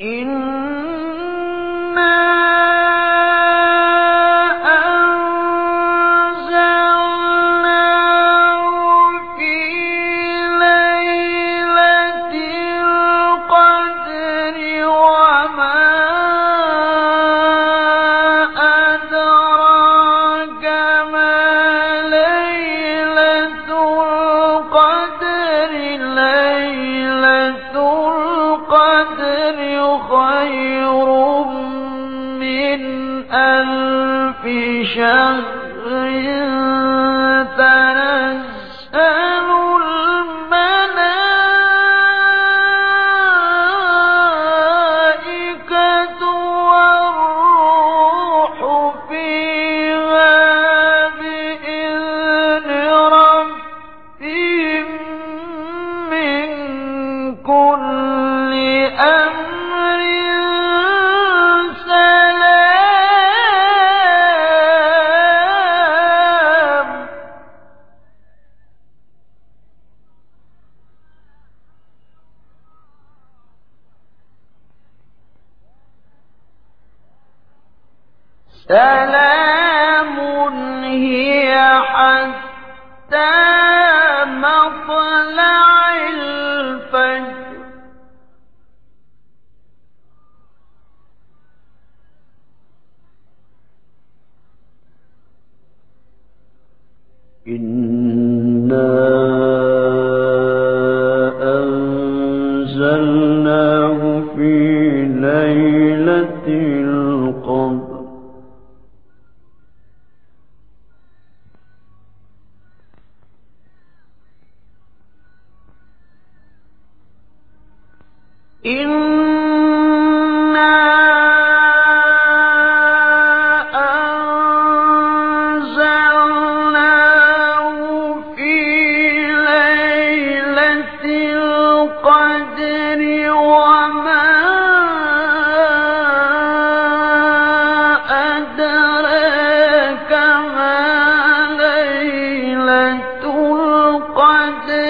إِنَّا سَلَامٌ هِيَ حَتَّىٰ مَطْلَعِ الْفَجْرِ. إِنَّا أَنزَلْنَاهُ فِي لَيْلَةِ إِنَّا أَنزَلْنَاهُ فِي لَيْلَةِ الْقَدْرِ وَمَا أَدْرَاكَ مَا لَيْلَةُ الْقَدْرِ